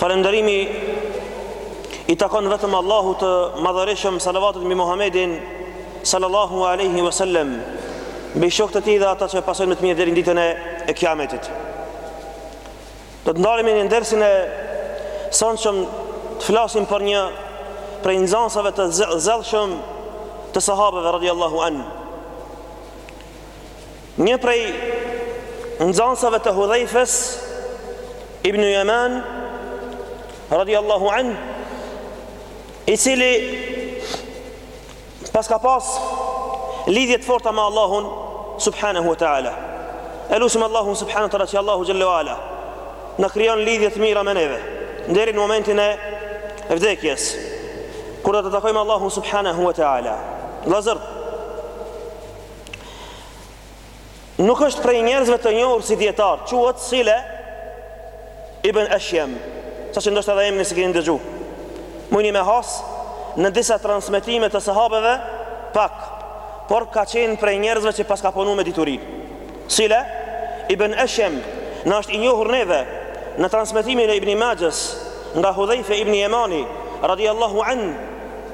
Falënderimi i takon vetëm Allahut të Madhërishëm, salavatet mbi Muhamedin sallallahu alaihi wasallam, mbi shokët e tij dhe ata që e pasojnë me të mirë deri në ditën e Kiametit. Do të ndalemi në ndersin e sonshëm të flasim për një prej nxansave të zellshëm të sahabeve radhiyallahu anhu. Një prej nxansave të Hudhejfes ibn Jeman radiallahu an i cili pas ka pas lidhje të forta me Allahun subhanahu wa taala e lusim Allahun subhanahu wa taala që Allahu xhelle ve ala na krijon lidhje të mira me neve deri në momentin e vdekjes kur do ta takojmë Allahun subhanahu wa taala vëllazër Nuk është prej njerëzve të njohur si dietar, quhet Sile Ibn Eshjem, sa që ndoshta edhe emrin e s'ia keni dëgju. Mujni me has në disa transmetime të sahabeve pak, por ka qenë prej njerëzve që pas ka punu me dituri. Sile Ibn Eshjem na është i njohur neve në transmetimin e Ibn Maxhes nga Hudhejfe Ibn Jemani radiallahu an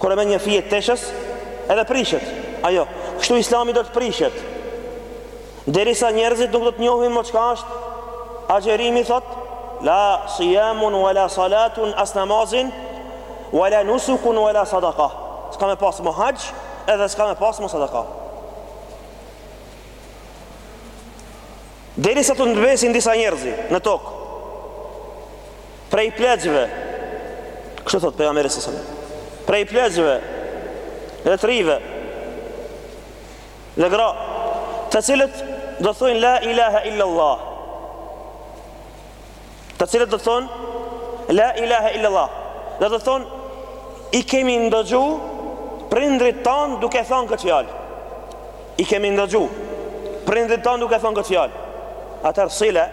Kur e merr një fije të teshës, edhe prishet ajo, kështu Islami do të prishet. Derisa njerëzit nuk do të njohin më çka është agjerimi thot, la sijamun wala salatun as namazin wala nusukun wala sadaqa. S'ka me pas më haxh, edhe s'ka me pas më sadaka. Derisa të mbesin disa njerëz në tokë prej pleqve. Kështu thot pejgamberi sallallahu alajhi wasallam. Prej pleqve dhe të rive dhe gra, të cilët do thonë la ilaha illa Allah. të cilët do të thonë la ilaha illallah dhe do të thonë i kemi ndëgju prindrit tanë duke thonë këtë fjalë i kemi ndëgju prindrit tanë duke thonë këtë fjalë atër sile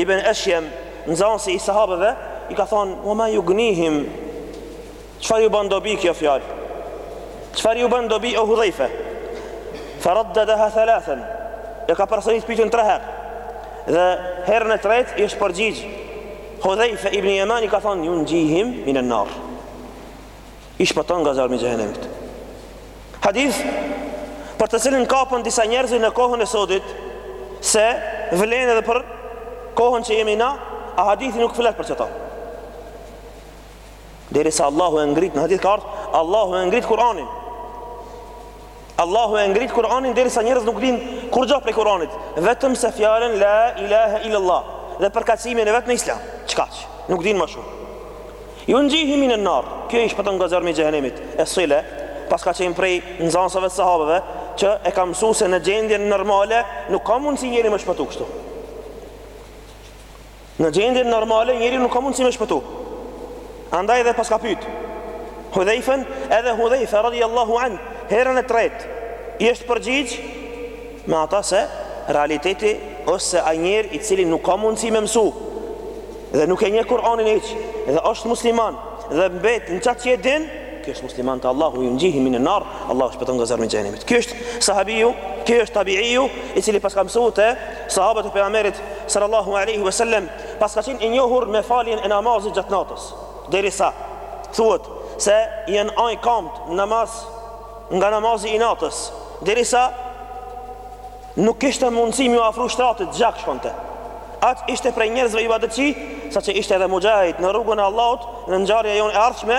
ibn eshjem nxansi i sahabeve i ka thonë ue ma jugnihim Çfarë ju bën dobi kjo fjalë? Çfarë ju bën dobi o Hudhejfe? Fa raddadaha thalathan. E ka përsërit pyetjen tre herë. Dhe herën e tretë i është përgjigj Hudhejfe ibn Jeman i ka thonë junxhihim min an-nar. I shpëton nga zjarmi i xhehenemit. Hadith për të cilin kapen disa njerëz në kohën e sodit se vlen edhe për kohën që jemi na, a hadithi nuk flet për qeto. Derisa Allahu e ngrit në hadith ka ardh, Allahu e ngrit Kur'anin. Allahu e ngrit Kur'anin derisa njerëz nuk dinë kurgja prej Kur'anit, vetëm se fjalën la ilaha illa Allah dhe përkatësinë e vet në Islam. Qaq, nuk dinë ma shumë. Junxhihim minen-nar Kjo i shpëton nga zjarmi i xhehenemit E Sile paska qenë prej nxanësve të sahabëve Që e ka mësu se në gjendje në normale Nuk ka mundësi njeri me shpëtu kështu Në gjendjen normale njeriu nuk ka mundësi me shpëtu. Andaj edhe paska pyet Hudhaifen, edhe Hudhaifa radhiyallahu an, herën e tretë i është përgjigj me ata se realiteti asht se ai njeri i cili nuk ka mundësi me mësu dhe nuk e njeh Kur'anin hiç dhe është musliman dhe mbet në qat që e din ky është musliman te Allahu junxhihi minen-nar Allahu shpëton nga zjarmi i xhehenemit ky është sahabiu ky është tabiiu i cili paska mësu te Sahabët e Pejgamberit sallallahu alaihi wasallam paska qenë i njohur me faljen e namazit gjatë natës, derisa thuhet se i janë ajë kamt namaz nga namazi i natës, derisa nuk kishte mundësi m'iu afru shtratit gjak shkonte atë ishte prej njerëzve ibadetçi saqë ishte edhe mujahit në rrugën e Allahut e ngjarja jonë e ardhshme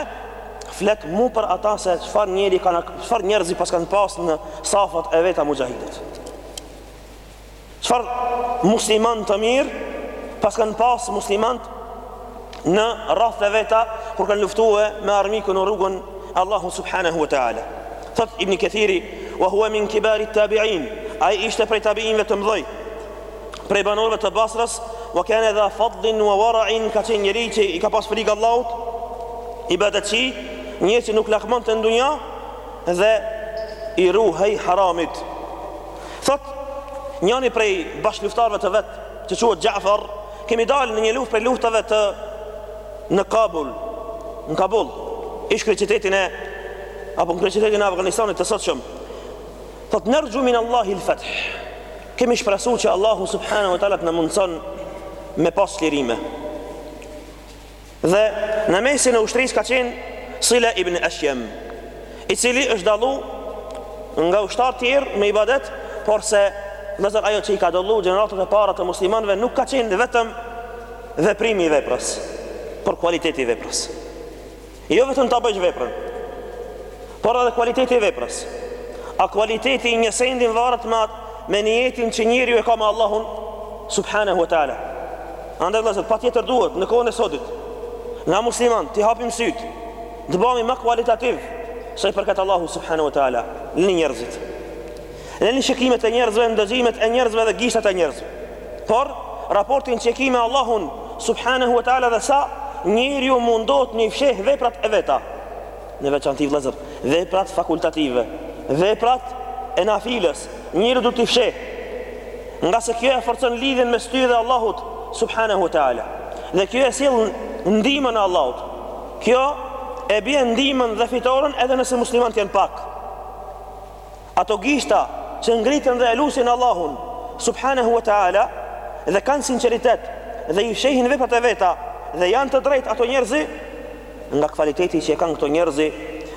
flet mu për ata se çfarë njeri kanë çfarë njerëzi paskan pas në safat e veta mujahidet Çfarë muslimanë të mirë paskan pas muslimanët në radhët të veta kur kanë luftuar me armikun në rrugën e Allahut subhanahu wa taala. Thotë Ibn Kathiri, "Wa huwa min kibar at-tabi'in", ai ishte prej tabiinëve të mëdhej, prej banorëve të Basrës, "wa kana dha fadlin wa wara'in", ka qenë njeri që i ka pas frikë Allahut, ibadetçi, njeri që nuk lakmonte në dunja dhe i ruhej haramit. Thotë, njani prej bashkëluftarëve të vet, që quhet Ja'far, kemi dalë në një luftë prej luftave të në Kabul, në Kabul, ish kryeqytetin e apo në kryeqytetin e Afganistanit të sotshëm. Thotë, "Narju min Allahi al-fath." Kemi shpresuar që Allahu subhanahu wa taala të na mundëson me pas çlirime. Dhe në mesin e ushtrisë ka qenë Sila ibn Ashjem, i cili është dallu nga ushtarë tjerë me ibadet, por vëllezër ajo që i ka dallu gjeneratët e para të muslimanve nuk ka qenë vetëm veprimi i veprës, por kualiteti i veprës. Jo vetëm ta bësh veprën, por edhe kualiteti i veprës. A kualiteti i një sendi varet me, me nijetin që njeriu e ka me Allahun, subhanahu wa ta'ala. Andaj vëllezër, patjetër duhet në kohën e sotit na musliman t'i hapim sytë, të bëhemi më kualitativ sa i përket Allahu subhanahu wa taala leni njerëzit. Leni shikimet e njerëzve, ndëgjimet e njerëzve dhe gishtat e njerëzve. Por raportin që kemi me Allahun subhanahu wa taala dhe sa njeriu mundet le t'i fsheh veprat e veta. Në veçanti vëllezër, veprat fakultative, veprat e nafilës, njeriu do t'i fsheh. Ngase kjo e forcon lidhjen mes ty dhe Allahut subhanahu wa taala. Dhe kjo e sjell ndihmën e Allahut. Kjo e bje ndihmën dhe fitoren edhe nëse muslimanët janë pak. Ato gishta që ngriten dhe e lusin Allahun Subhanehu wa Ta'ala dhe kanë sinqeritet dhe i fshehin veprat e veta dhe janë të drejtë ato njerëzi nga kvaliteti që e kanë këto njerëzi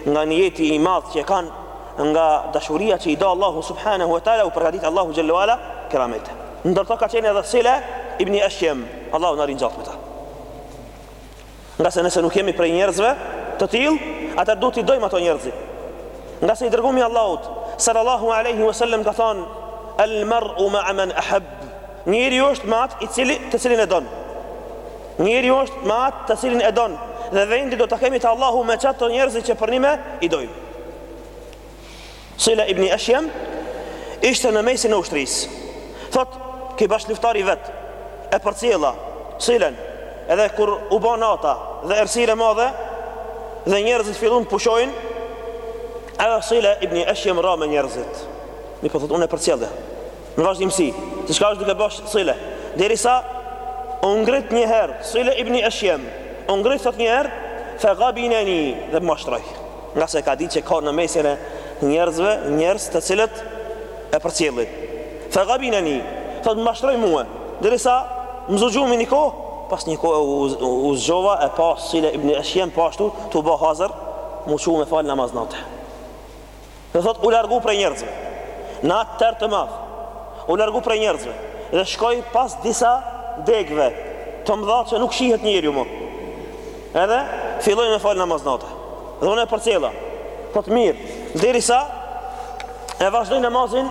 nga nijeti i madh që e kanë nga dashuria që i do Allahu Subhanehu wa Ta'ala u përgatit Allahu Xhelle ue Ala keramete ndër to ka qenë edhe Sile ibn Eshjem Allahu na ringjallt me ta Ngase nëse nuk jemi prej njerëzve të tillë, atëherë duhet t'i dojmë ato njerëzi. Ngase i dërgumi i Allahut, sallallahu alaihi wasallam ka thënë: "Al-mar'u ma'a man ahab." Njeriu është me atë i cili të cilin e don. Njeriu është me atë të cilin e don dhe vendi do ta kemi te Allahu me qato njerëzit që përnime i dojmë. Sila ibn Ashjam ishte në mesin e ushtrisë. Thot, ky bashkëluftari vet e përcjella Silen, edhe kur u bë nata dhe errësirë e madhe dhe njerëzit fillun të pushojnë, edhe Sila ibn Ashjam ra me njerëzit. Mirëpo thot, unë e përcjella. Në vazhdimësi, se çka është duke ba Sila, derisa u ngrit një herë Sila ibn Ashjam, u ngrit thot një herë, fa ghabinani dhe më mashtroi. Ngase ka ditë që ka në mesin e njerëzve njerëz të cilët e përcjellin. Fa ghabinani, thotë më mashtroi mua, derisa më zu gjumi një kohë, pas një kohë u, u zgjova e pash Sile ibn Eshjem po ashtu tu u ba hazër, m'u çu me fal namaz nate. Dhe thotë u largu prej njerëzve. Në atë terr të madh, u largu prej njerëzve dhe shkoi pas disa degëve të mëdha që nuk shihet njeriu më. Edhe filloi me fal namaz nate. Dhe unë e përcjella. Thotë mirë, derisa e vazhdoi namazin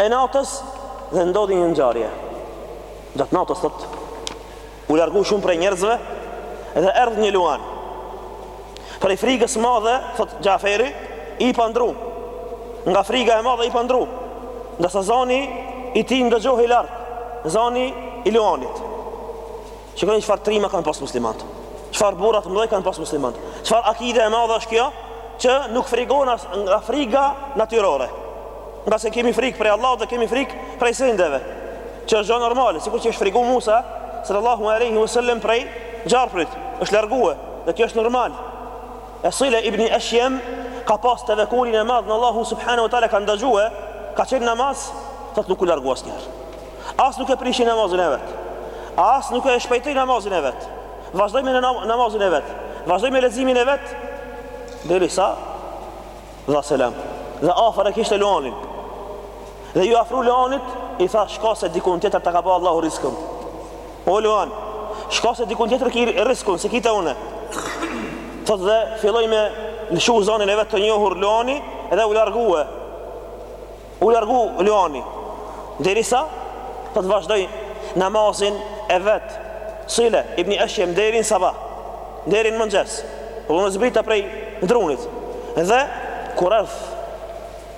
e natës dhe ndodhi një ngjarje. Gjatë natës thot u largu shumë prej njerëzve dhe erdh një luan. Prej frikës së madhe, thot Xhaferi, hipa n'dru. Nga frika e madhe hipa n'dru. Ngase zani i tij ndëgjohej larg, zani i luanit. Shikoje çfarë trima kanë pas muslimanët. Çfarë burra të mëdhenj kanë pas muslimanët. Çfarë akide e madhe është kjo që nuk frigon nga friga natyrore. Ngase kemi frikë prej Allahut dhe kemi frikë prej sendeve. Që është gjë normale, sikur që është frigu Musa sallallahu alaihi wasallam prej gjarprit, është largue dhe kjo është normal. E Sile ibn Ashjem ka pas tevekulin e madh në Allahu subhanahu wa taala ka ndëgjue, ka qenë namaz, thotë nuk u largu asnjëherë. As nuk e prishi namazin e vet. As nuk e shpejtoi namazin e vet. Vazhdoi me namazin e vet. Vazhdoi me leximin e vet. Derisa dha selam. Dhe afër e kishte Luanin. Dhe iu afru Luanit, i tha shka se dikun tjetër ta ka ba Allahu riskun. O Luan, shka se dikun tjetër ki riskun, se kite une. Thot dhe filloj me lëshu zanin e vet të njohur Luani edhe u largue. U largu Luani derisa të të vazhdoj namazin e vet. Sile ibn Ashjem deri në sabah, deri në mëngjes. Unë zbrita prej drunit. Dhe kur erdh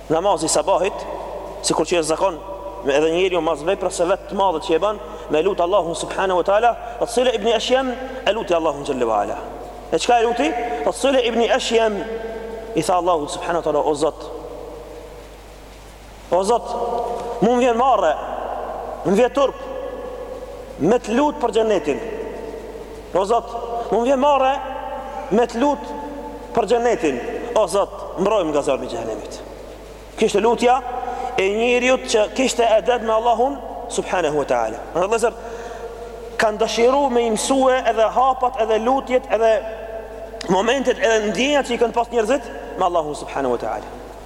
namazi i sabahit, sikur që është zakon edhe njeriu mas veprës së vet të madhe që e ban, me lut Allahun subhanahu wa taala, o Sile ibn Ashjem e luti Allahun xhallahu ala. E çka e luti? O Sile ibn Ashjem i tha Allahut subhanahu wa taala o Zot, O Zot, mu më vjen marre, më vjen turp, me të lut për xhenetin. O Zot, mu më vjen marre, me të lut për xhenetin. O Zot, mbromë nga zjarmi i xhehenemit. Kjo ishte lutja e njeriut që kishte edeb me Allahun, subhanahu wa ta'ala. Ata vllezër, kanë dëshiru me i msue edhe hapat, edhe lutjet, edhe momentet, edhe ndjenjat që i kanë pas njerëzit, me Allahun, subhanahu wa ta'ala.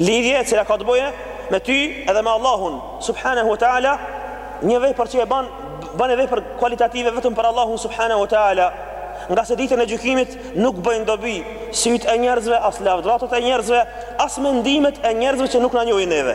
Lidhje e cila ka të bëjë me ty edhe me Allahun subhanahu wa taala, një vepër që e ban, bane vepër kualitative vetëm për Allahun subhanahu wa taala. Ngase ditën e gjykimit nuk bëjnë dobi sytë e njerëzve, as lavdatat e njerëzve, as mendimet e njerëzve që nuk na njohin neve.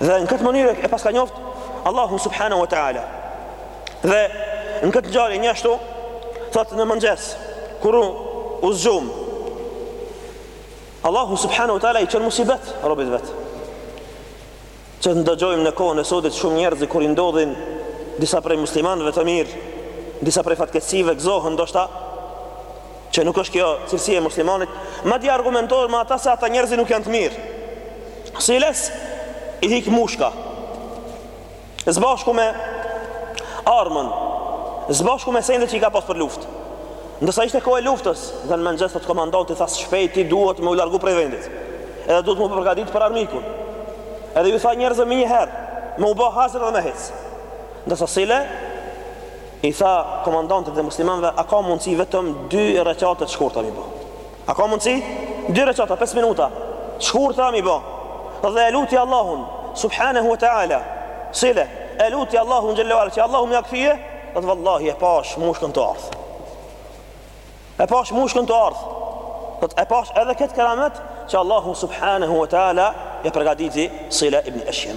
Dhe në këtë mënyrë e paska njoft Allahu subhanahu wa taala. Dhe në këtë ngjarje njashtu thotë në mëngjes kur u zgjum Allahu subhanahu wa taala i çon musibet robit të vet. Që të ndëgjojmë në kohën e sotit shumë njerëz kur i ndodhin disa prej muslimanëve të mirë, disa prej fatkeqësive gëzohen ndoshta Që nuk është kjo cilësi e muslimanit, madje argumentohet me ata se ata njerëzit nuk janë të mirë. Siles i hik mushka. Zbashku me armën, zbashku me sendet që i ka pas për luftë. Ndërsa ishte kohë e luftës, dhe në mëngjes thot komandanti tha shpejti duhet me u largu prej vendit. Edhe duhet me u përgatit për armikun. Edhe ju tha njerëzve menjëherë, me u bo hazër dhe me hecë. Ndërsa Sile, I tha komandantit të muslimanëve, a ka mundësi vetëm dy rekate të shkurta mi bë? A ka mundësi? Dy rekate, 5 minuta, të shkurta mi bë. Dhe e luti Allahun, subhanahu wa ta'ala, Sile, e luti Allahun xhelle ue ala, që Allahu me ja kthye, thot vallahi e pash mushkën tu ardh. E pash mushkën tu ardh. Thot e pash edhe këtë keramet, që Allahu subhanahu wa ta'ala, ja pregaditi Sile ibn Eshjem.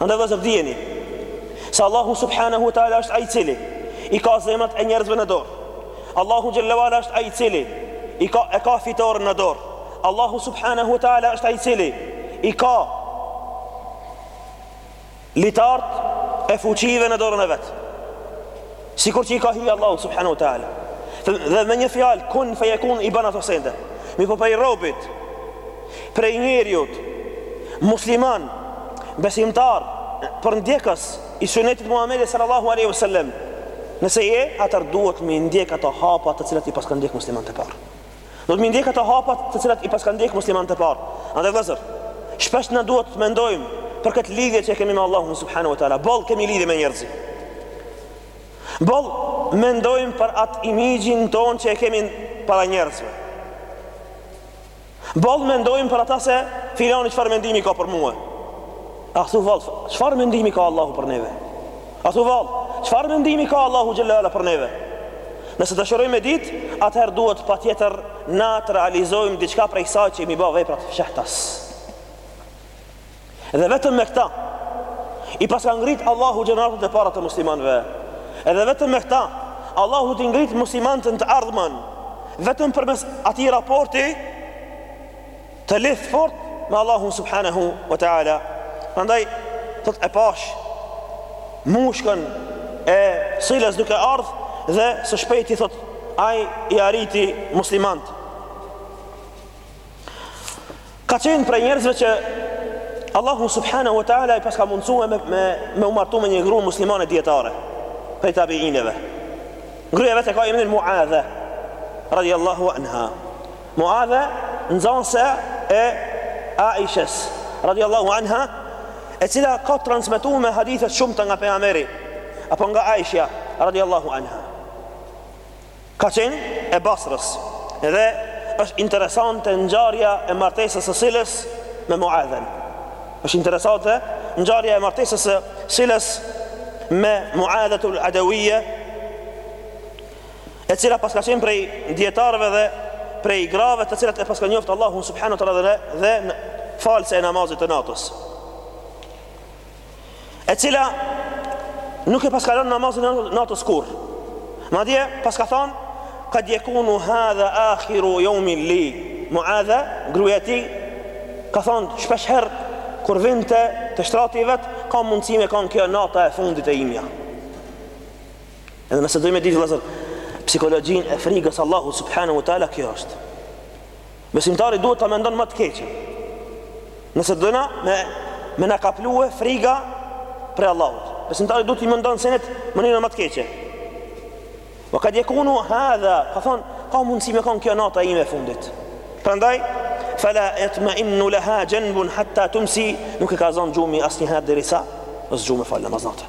Andaj vllezër dijeni Se Allahu subhanahu wa ta'ala është ai i cili i ka zemrat e njerëzve në dorë Allahu xhelle ue ala është ai i cili i ka e ka fitorën në dorë Allahu subhanahu wa ta'ala është ai i cili i ka litart e fuqive në dorën e vet Sikur që i ka hije Allahut subhanahu wa taala. Dhe me një fjalë kun fejekun i bën ato sende. Mirëpo prej robit, prej njeriut, musliman, besimtar, përndjekës i sunetit Muhammedit sallallahu aleyhi wa sallam. Nëse je, atër duhet mi ndjek ato hapa të cilat i paskan ndjek muslimant e parë. Duhet mi ndjek ato hapat të cilat i paskan ndjek muslimant e parë. Andaj vëllazër, shpesh na duhet të mendojmë për këtë lidhje që e kemi me Allahun subhanahu wa taala. Boll kemi lidhje me njerëzit. Boll mendojmë për atë imixhin tonë që e kemi para njerëzve. Boll mendojmë për ata se filani çfarë mendimi ka për mua. A thu vallë, çfarë mendimi ka Allahu për neve? A thu vallë, çfarë mendimi ka Allahu xhelle ue ala për neve? Nëse dëshirojmë me ditë, atëherë duhet patjetër na të realizojmë diçka prej kësaj që me i ba veprat fshehtas. Dhe vetëm me këta i paska ngrit Allahu gjeneratat e para të muslimanëve. Edhe vetëm me këta Allahu t'i ngrit muslimanët në të ardhmen vetëm përmes atij raporti Të lidh fort me Allahun subhanahu wa taala. Prandaj thot e pash mushkën e Siles duke ardh dhe së shpejti thot ai i arriti muslimant. Ka qenë prej njerëzve që Allahu subhanahu wa taala i paska mundsuar me me, me u martu me një grua muslimane dietare prej tabiineve. Gruaja e vet ka emrin Muadha radiallahu anha. Muadhe, nxënëse e Aishës, radiallahu anha, e cila ka transmetu me hadithe të shumta nga pejgamberi apo nga Aisha radiallahu anha ka qenë e Basrës dhe është interesante ngjarja e martesës së Silës me Muadhen është interesante ngjarja e martesës së Silës me Muadhetul Adawiyya e cila paska qenë prej dijetarëve dhe prej grave të cilat e paska njoftë Allahun subhanahu wa ta'ala dhe falëse e namazit të natës e cila nuk e paska lënë namazin e natës kurrë madje paska thonë kad jekunu hadha akhiru jeumin li Muadhe gruja e tij ka thonë shpeshherë kur vinte te shtrati i vet ka mundësi me kanë kjo nata e fundit e imja Edhe nëse dojmë me ditë vllezër Psikologjinë e frigës Allahu subhanahu wa ta'ala kjo është Besimtari duhet të mendon më të keqen Nëse dojna me, me na kaplue friga Prej Allahut Besimtari duhet të mendon senet në mënyrën më të keqen Kad jekunu hadha Ka thonë Ka mundësi me konë kjo nata ime e fundit Prandaj Fela jatmeinnu leha xhenbun Hatta tumsi Nuk e ka zonë gjumi asnjëherë derisa Në vend gjumë e falë namaz nate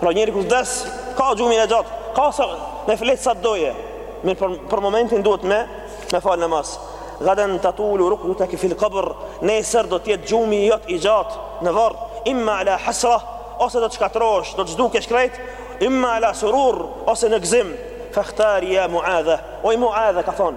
Pra njeri kur vdes, ka gjumin e gjatë, ka sa me flet sa të dojë. Mirëpo, për momentin duhet me, me fal namaz. Gadan tatulu rakdatuki fil qabr, nesër do të jetë gjumi yt i gjatë në varr, imma ala hasra, ose do të shkatrosh, do të zhdukesh krejt, imma ala surur, ose në gëzim. Fakhtari ya Muadha, oj Muadha ka thon,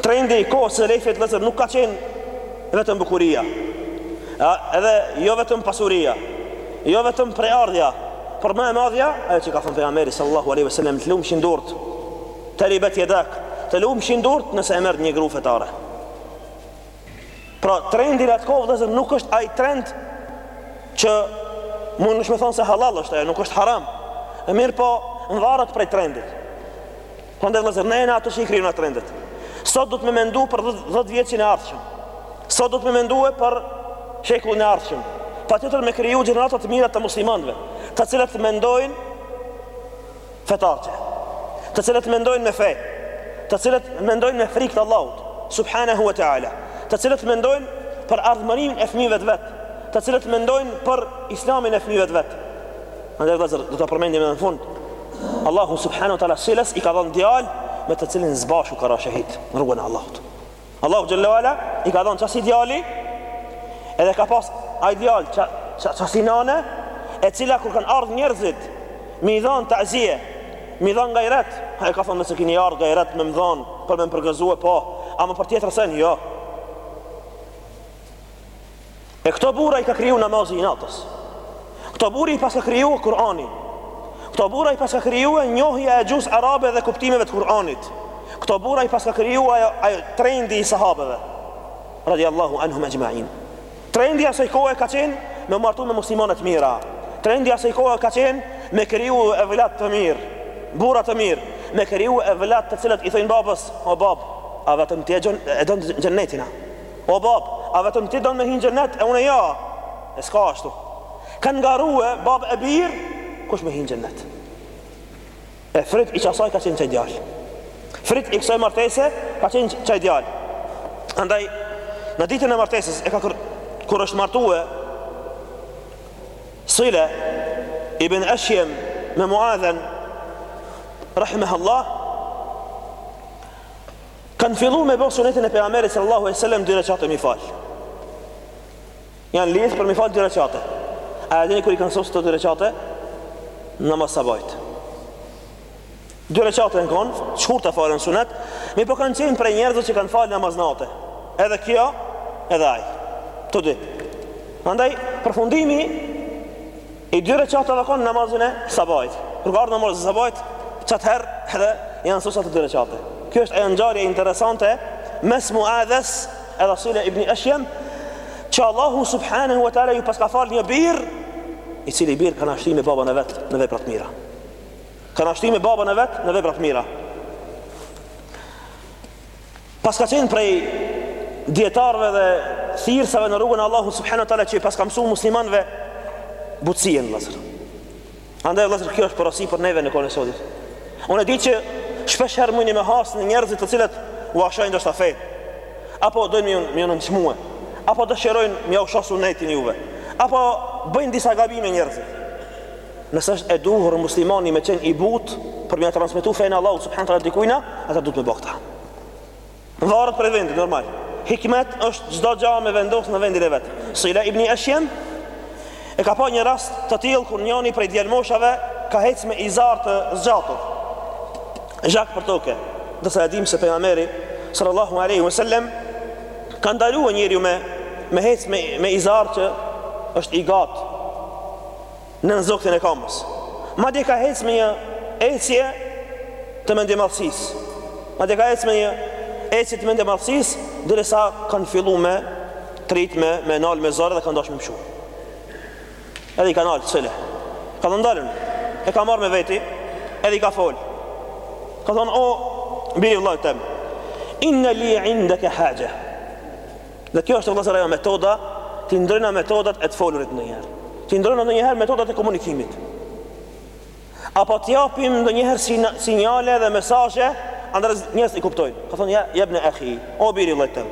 Trendi i kohës selefit vllezër nuk ka qenë vetëm bukuria, a, edhe jo vetëm pasuria, jo vetëm prejardhja, por më e madhja, ajo që ka thënë pejgamberi sallallahu alaihi wasallam, të lumshin durt, teribet jedak, të lumshin durt nëse e merr një gru fetare. Pra trendi në atë kohë vllezër nuk është ai trend që mundesh me thonë se halal është ajo, nuk është haram. Mirëpo, mvaret prej trendit. Prandaj vëllezër, ne jemi ato që i krijojmë ato trendet. Sot duhet me mendu për 10-vjetin e ardhshëm. Sot duhet me mendue për shekullin e ardhshëm. Patjetër me kriju gjenerata të mira të muslimanëve, të cilët mendojnë fetarë, të cilët mendojnë me fe, të cilët mendojnë me frikë të Allahut, subhanahu wa taala, të cilët mendojnë për ardhmërinë e fëmijëve të vet, të cilët mendojnë për islamin e fëmijëve të vet. Andaj vëllazër, do ta përmendim edhe në fund. Allahu subhanahu wa taala silas i ka dhënë djalë me të cilin sbashku ka rënë shehid në rrugën e Allahut. Allahu xhallahu ala i ka dhënë qasi djali edhe ka pas ai djalë qasi nane e cila kur kanë ardhur njerëzit me i dhënë tazie, me i dhënë gajret, ajo ka thonë se keni ardhur gajret me më dhënë për më përgëzuar po, a më për tjetër sen jo. E këto burra i ka kriju namazi i natës Këto burra i paska krijue Kurani Këto burra i paska krijue njohja e gjuhës arabe dhe kuptimeve të Kuranit Këto burra i paska krijue, e trendi i sahabeve Radi Allahu anhum exhmain Trendi asoj kohë ka qenë me u martu me muslimane t'mira Trendi asoj kohë ka qenë me kriju evlat të mirë Burra të mirë Me kriju evlat të cilët i thojnë babës O babë, a vetëm ti e, e don xhenetin a O babë, a vetëm ti don me hinë xhenet e une ja? E s'ka ashtu. Kanë garue babë e bir, kush me hinë xhenet? E fryt i qasaj ka qenë qaj djalë. Fryt i kësaj martese ka qenë qaj djalë. Andaj, në ditën e martesës e ka kur, kur është martue Sile Ibn Eshjem me Muadhen Rahimehallah Kan fillu me bo sunetin e pejgamberit sallallahu alaihi wasallam dy reqate mi fal. Jan lidh për mi fal dy reqate. A e dini kur i kanë sosë ato dy reqate? Namaz sabahit. Dy reqate në konë, shkurt falën sunet, mirëpo kanë qenë prej njerëzve që kanë falë namaz nate. Edhe kjo, edhe ai. Të dy. Andaj, përfundimi I dy reqate dhe konë namazin e sabahit Kur ka ardhë namazi i sabahit Qatë herë edhe janë sosë ato dy reqate Kjo është një ngjarje interesante Mes Muadhes edhe Sile ibn Eshjem Që Allahu subhanahu wa ta'la ju paska falë një bir I cili bir ka nashti me babën e vet në vepra t'mira Ka nashti me babën e vet në vepra t'mira Paska qenë prej dijetarëve dhe thirrësve në rrugën e Allahut subhanahu wa taala që i paska mësuar muslimanëve butësinë vëllazër. Andaj vëllazër kjo është porosi për neve në kohën e sodit. Unë e di që shpesh herë mundi me has në njerëzit të cilët ua shajnë ndoshta fenë. Apo dojnë me ju nënçmue. Apo dëshirojnë me jau sha sunetin juve. Apo bëjnë disa gabime njerëzit. Nëse është e duhur muslimani me qenë i butë për me ia transmetu fenë e Allahut subhanahu teala dikujna, atë duhet me bo këta. Varet prej vendit, normal. Hikmet është çdo gja me vendosë në vendin e vetë. Sila ibn Eshjem e ka pa një rast të tillë kur njani prej djalmoshave ka hec me izar të zgjatur. Zhag për toke, ndërsa e dimë se pejgamberi, sallallahu aleyhi wa sallem, ka ndalue njeriu me, me hec me, me izar që është i gatë nën zogtin e kamës. Madje ka ecë me një ecje të mendjemadhësisë. Madje ka hec me një ecje të mendjemadhësisë, derisa kanë fillu me thirr, me me nal me zor edhe kanë dasht me mshu. Edhe i ka nal Sile. Ka thon dalni. E ka marrë me veti, edhe i ka fol. Ka thon o biri vllait tem. Inna li indeke haxhe. Dhe kjo është vëllazër ajo metoda, t'i ndrrojna metodat e të folurit ndonjëherë. T'i ndrrojna ndonjëherë metodat e komunikimit. Apo të japim ndonjëherë sinjale dhe mesazhe, andaj njerëz i kuptojnë. Ka thonë jabne ehi, o biri vllait tem.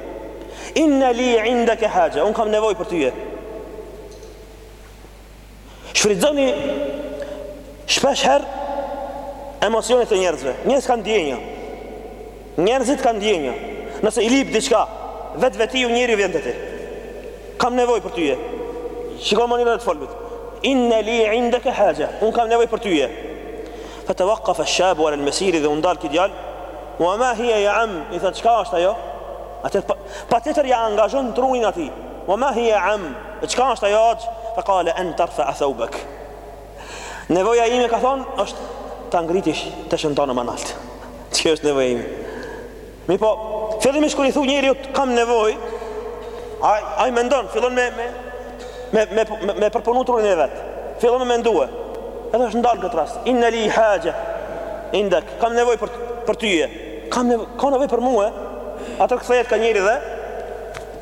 Inna li indeke haxhe, un kam nevojë për ty. Shfrytëzoni shpesh herë emocionet e njerëzve. Njerëzit kanë ndjenja. Njerëzit kanë ndjenja. Nëse i lip diçka, vetvetiu njeri vjen te ti. Kam nevoj për tyje. Shiko mënyrën e të folmit. Inne li indeke haxhe. Unë kam nevoj për tyje. Fe tevakkafe shabu anil mesiri dhe u ndal ky djal. Ue ma hije ja am. I tha, çka është ajo? Atëherë, pa, patjetër ja angazhon trunin atij. Ue ma hije am. E çka është ajo haxh? Fe kale en terfea theubek. Nevoja ime ka thonë është ta ngritish teshën tane më nalt. Çka është nevoja ime? Mirpo, fillimisht kur i thu njeriut kam nevojë, ai ai mendon, fillon me me me me, me, me përpunu trunin e vet. Fillon me mendue. Edhe është ndal n'këtë rast. Inna li haxhe indek, kam nevojë për për tyje. Kam nevojë, ka nevojë për mua. Atëherë kthehet ka njeri dhe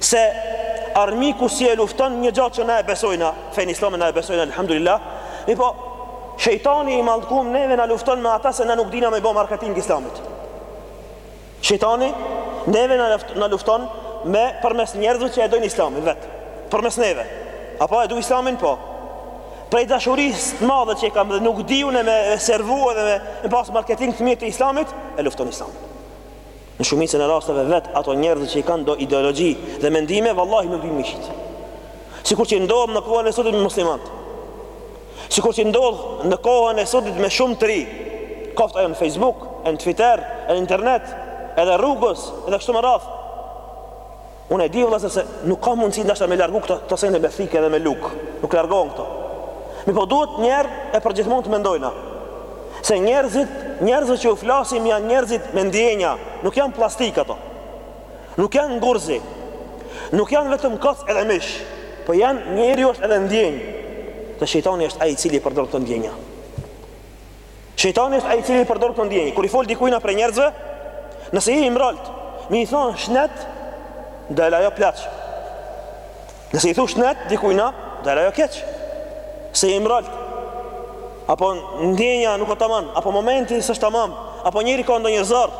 Se armiku s'e lufton një gja që na e besojna, fejnë islame na e besojna, alhamdulillah, mirpo, shejtani i mallkum neve na lufton me ata se na nuk dina me i bo marketing islamit. Shejtani neve na lufton me përmes njerëzve që e dojnë islamin vetë, përmes neve. Apo e du islamin po, prej dashurisë të madhe që e kam dhe nuk di unë me e servu edhe me, me pas marketing të mirë të islamit, e lufton islamin. Në shumicën e rasteve vet ato njerëz që i kanë do ideologji dhe mendime vallahi nuk dinë me i qit. Sikur që ndodh në kohën e sotit me muslimanët. Sikur që ndodh në kohën e sotit me shumë të rinj, koftë ajo në Facebook, në Twitter, në internet, edhe rrugës, edhe kështu me radhë. Unë e di o vëllazër se nuk ka mundësi ndoshta me largu këto këto sende me thikë dhe me lugë. Nuk largohen këto. Mirpo duhet një herë e përgjithmonë të mendojna se njerëzit, njerëzit që u flasim janë njerëzit me ndjenja, nuk janë plastik ato. Nuk janë gur zi. Nuk janë vetëm koc edhe mish, po janë njeriu është edhe ndjenjë. Dhe shejtani është ai i cili përdor këto ndjenja. Shejtani është ai i cili i përdor këto ndjenja. Kur i fol dikujna prej njerëzve, nëse je i mbrolt, me i thon shnet, del ajo plaç. Nëse i thush shnet dikujna, del ajo keq. Se je i mbrolt. Apo ndjenja nuk është tamam, apo momenti s'është tamam, apo njeri ka ndonjë zor.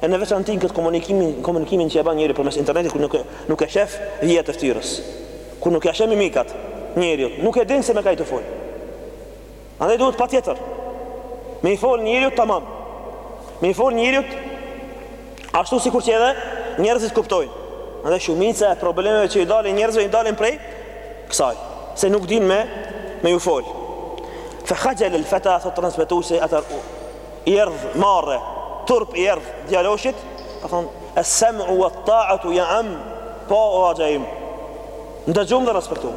E në veçanti në këtë komunikimin, komunikimin që e ban njeri përmes internetit kur nuk nuk e shef vijat e ftyrës. Kur nuk ia sheh mimikat njeriut, nuk e din se me kë je tu fol. Andaj duhet patjetër Me i folë njeriut tamam Me i folë njeriut Ashtu sikur që edhe njerëzit kuptojnë Andaj shumica e problemeve që i dalin njerëzve I dalin prej kësaj Se nuk din me, me ju folë Fe khaxhil el feta Thot transmetusi atëher u I erdh marre Turp i erdh djaloshit Ka thonë Essemu ue ta'atu ja am Po o axha im Ndëgjum dhe respektum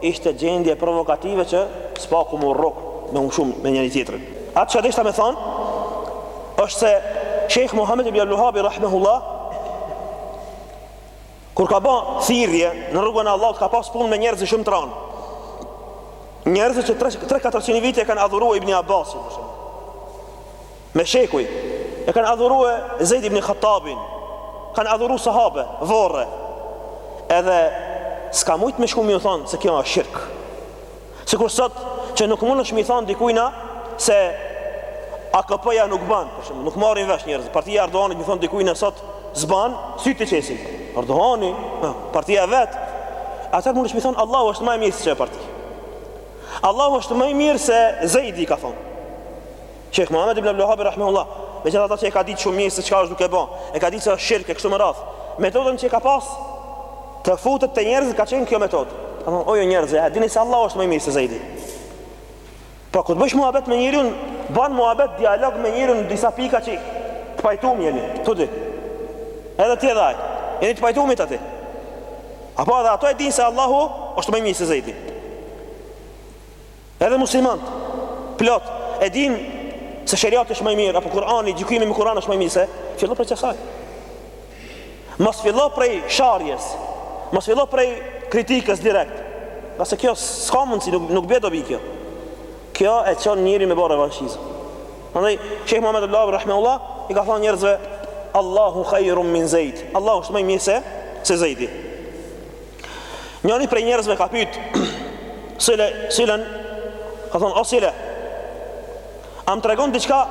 Ishte gjendje provokative që spaku me u rrok me u mshu me njëri tjetrin. Atë që deshta me thonë, është se Shekh Muhammed ibn Abdulvehabi rahmehullah kur ka ba thirrje në rrugën e Allahut ka pas punë me njerëz shumë të ranë. Njerëz që 3-400 vite e kanë adhuru Ibn Abbasin për shembull. Me shekuj e kanë adhuru Zeid ibn Khattabin, kanë adhuru sahabe, vorre, edhe s'ka mujtë me shku me ju thonë se kjo është shirk. Sikur sot që nuk mundesh me i thonë dikujna se AKP-ja nuk ban, për shembull, nuk marrin vesh njerëzë, partija e Erdoganit me i thonë dikujna sot s'ban, sytë t'i qesin, Erdogani, partija e vet, atëher mundesh me i thonë Allahu është ma i mirë se që e parti. Allahu është ma i mirë se Zejdi i ka thonë. Shejh Muhamed ibn Abdul Wahhab rahimahullah, megjithatë që e ka ditë shumë mirë se çka është duke ba, e ka ditë se është shirk e kështu me radhë. Metodën që e ka pas të futet te njerëzit ka qenë kjo metodë. Ka thonë, o ju njerëz, a e dini se Allahu është më i mirë se Zeidi? Po kur bësh muhabet me njerin, bën muhabet dialog me njerin në disa pika që të pajtum jeni, të dy. Edhe ti edhe ai. Jeni të pajtum aty. Apo edhe ata e dinë se Allahu është më i mirë se Zeidi. Edhe muslimanët plot e dinë se sheriati është më i mirë apo Kur'ani, gjykimi me Kur'an është më i mirë se fillo prej qasaj. Mos fillo prej sharjes, mos fillo prej kritikës direkt. Ngase kjo s'ka mundësi, nuk, nuk bie dobi kjo. Kjo e çon njerin me ba revanshizëm. Andaj, Shekh Muhammed Abdulvehabi, rahimehullah, i ka thonë njerëzve, Allahu khajrun min Zejd. Allahu është më i mirë se, se Zejdi. Njëri prej njerëzve ka pyet Sile, Silen. Ka thonë, "O sile, a m'tregon diçka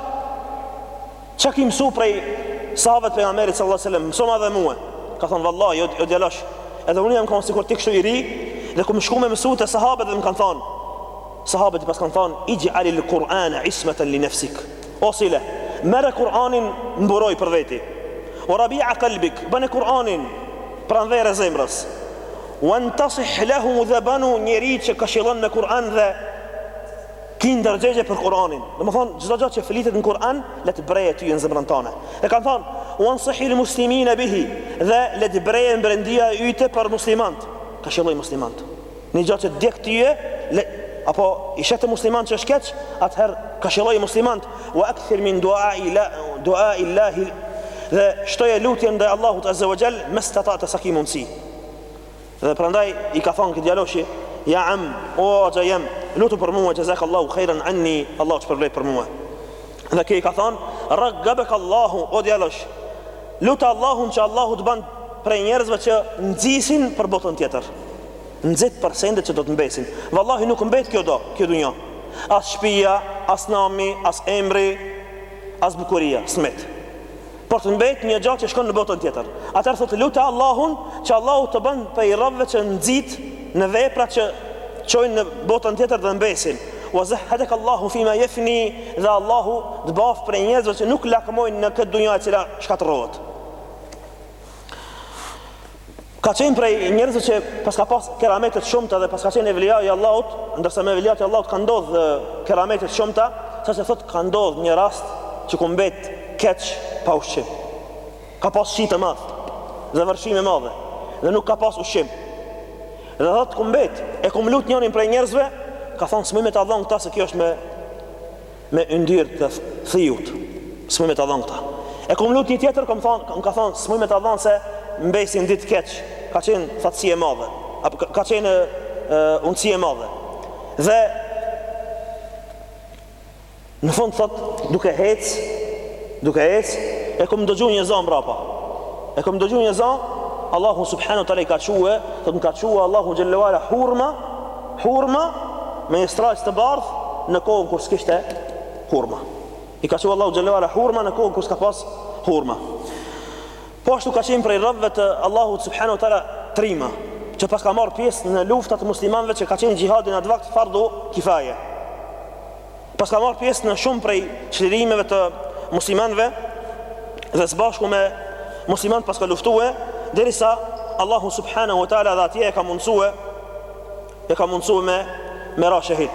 çka ki mësu prej sahabët e Pejgamberit sallallahu alajhi wasallam, mësoma edhe mua." Ka thonë, "Vallahi, jo, jo djalosh. Edhe unë jam kon sikur ti kështu i ri, dhe kum shku me mësu te sahabët dhe më kanë thonë, sahabët i paskan thonë, "Ij'al al-Qur'ana, ismatan li nafsik." O Sile, merre Kur'anin mburojë për veti. Wa rabi'a kalbik, bëne Kur'anin pranverë zemrës. Wantasih lehu dhe banu njeri që këshillon me Kur'an dhe ki ndërgjegje për Kur'anin. Domethonë, çdo gja që flitet në Kur'an, le të breje tye në zemrën tane. Dhe kanë thonë, wansihil muslimine bihi dhe le të brejen brendia e jote për muslimant. Këshilloj muslimant. Një gja që djeg tye, le, apo i sheh ti musliman që ësht keq, atëherë këshilloj muslimant, wa akthir min dua i la, dua i lahi, dhe shtoje lutjen ndaj Allahut Azze wa Gjell, mestata'te sa ki mundësi. Dhe prandaj i ka thonë ky djaloshi, ja am, o xha jem, lutu për mua, xhezak Allahu khejren anni, Allahu të shpërbleftë për mua. Dhe ky i ka thonë, raggabak Allahu, o djalosh, lute Allahun që Allahu të ban prej njerëzve që nxisin për botën tjetër. Nxit për sendet që do të mbesin. Vallahi nuk mbet kjo do, kjo dunja. As shpia, as nami, as emri, as bukuria, s'met. Por të mbet një gjë që shkon në botën tjetër. Atëherë thotë lute Allahun që Allahu të bën prej robëve që nxit në vepra që çojnë në botën tjetër dhe mbesin. Wa zahhadaka Allahu fima yafni, dhe Allahu të bëftë prej njerëzve që nuk lakmojnë në këtë dunja e cila shkatërrohet. ka qenë prej njerëzve që paska pas keramete të shumta dhe paska qenë evlia i Allahut, ndërsa me evliat e Allahut kan ndodh keramete të shumta, saqë thot ka ndodh një rast që kum mbet keq pa ushqim. Ka pas shi të madh dhe vërshime madhe dhe nuk ka pas ushqim. Dhe thot kum mbet, e kum lut njërin prej njerëzve, ka thon s'muj me ta dhon këta se kjo është me Me yndyrë të thiut, s'muj me ta dhënë këta. E kom lutë një tjetër, kom thonë, më ka thonë, s'muj me ta dhënë se mbes edhe vet keq, ka qenë thatësi e madhe, apo ka, ka qenë uh, urësi e madhe. Dhe në fund thot, duke hec, duke hec, e kom dëgju një zo mbrapa. E kom dëgju një zo, Allahu subhanehu ve teala i ka çu, thot më ka çu Allahu xhelle we ala hurma, Hurma me një strajcë të bardhë në kohën kur s'kishte hurma. I ka çu Allahu xhelle we ala hurma në kohën kur s'ka pas hurma. Po ashtu ka qenë prej robëve të Allahut subhanahu wa taala trima, që paska marrë pjesë në luftat e muslimanëve që ka qenë xhihadi në atë vakt fardhu kifaje. Pas ka marrë pjesë në shumë prej çlirimeve të muslimanëve dhe së bashku me muslimanët pas ka luftu, derisa Allahu subhanahu wa taala dhe atje e ka mundësue e ka mundësue me ra shehid.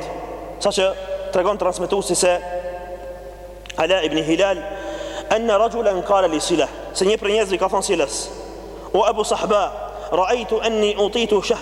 Saqë tregon transmetuesi se Ala ibn Hilal anna rajulan qala li sila se një prej njerëzve i ka thon Silas o Abu Sahba ra'aytu anni utitu shah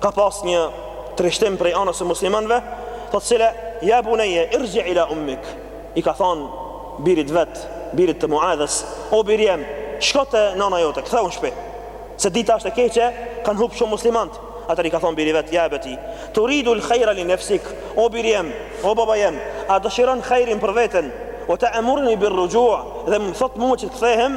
Ka pas një trishtim prej anës së muslimanëve, thotë Sile ya bunayya irji ila ummik. I ka thon birit vet, birit të Muadhes, o bir jem, shko te nana jote, kthehu në shpi. Se dita asht e keqe, kanë hup shumë muslimanët. Atëherë i ka thon biri vet, ya abati, turidu al-khayra li nafsik. O bir jem, o baba jem, a dëshiron hajrin për veten? Wa ta'murni bir-ruju' dhe më thot mue që të kthehem